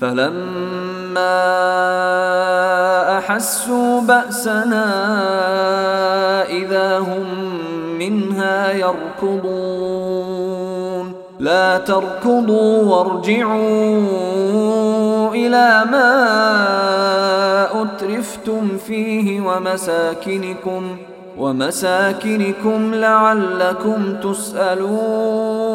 فلما أحسوا بأسنا إذا هم منها يركضون. لا تركضوا وارجعوا إلى ما أترفتم فيه ومساكنكم ومساكنكم لعلكم تسألون.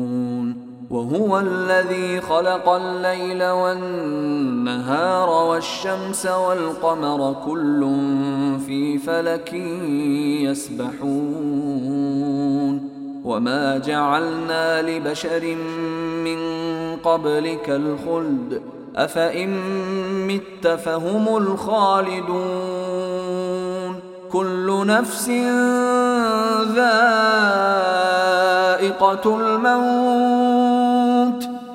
وهو الذي خلق الليل والنهار والشمس والقمر كل في فلك يسبحون. وما جعلنا لبشر من قبلك الخلد. أفإن مت فهم الخالدون. كل نفس ذائقة الموت.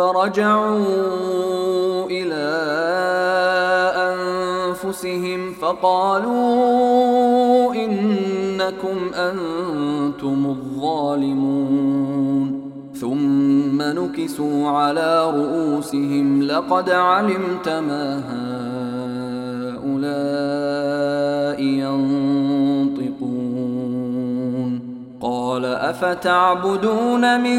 فرجعوا إلى أنفسهم فقالوا إنكم أنتم الظالمون ثم نكسوا على رؤوسهم لقد علمت ما هؤلاء ينطقون قال أفتعبدون من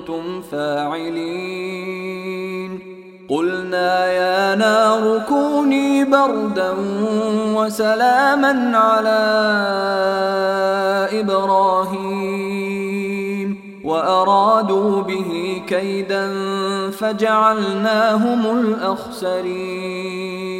كنتم فاعلين. قلنا يا نار كوني بردا وسلاما على إبراهيم. وأرادوا به كيدا فجعلناهم الأخسرين.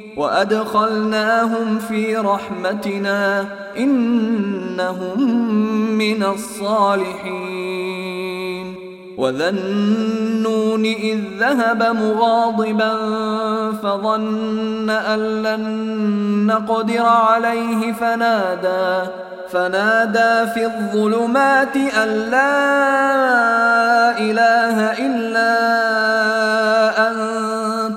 وأدخلناهم في رحمتنا إنهم من الصالحين. وذا النون إذ ذهب مغاضبا فظن أن لن نقدر عليه فنادى فنادى في الظلمات أن لا إله إلا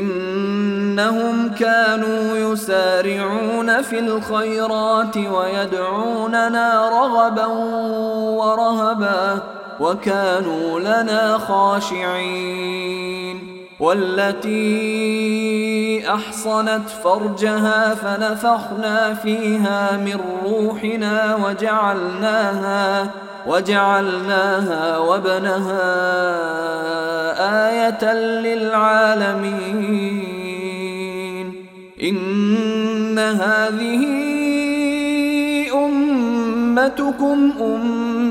إنهم كانوا يسارعون في الخيرات ويدعوننا رغبا ورهبا وكانوا لنا خاشعين. والتي أحصنت فرجها فنفخنا فيها من روحنا وجعلناها وجعلناها وابنها آية للعالمين. إن هذه أمتكم أمة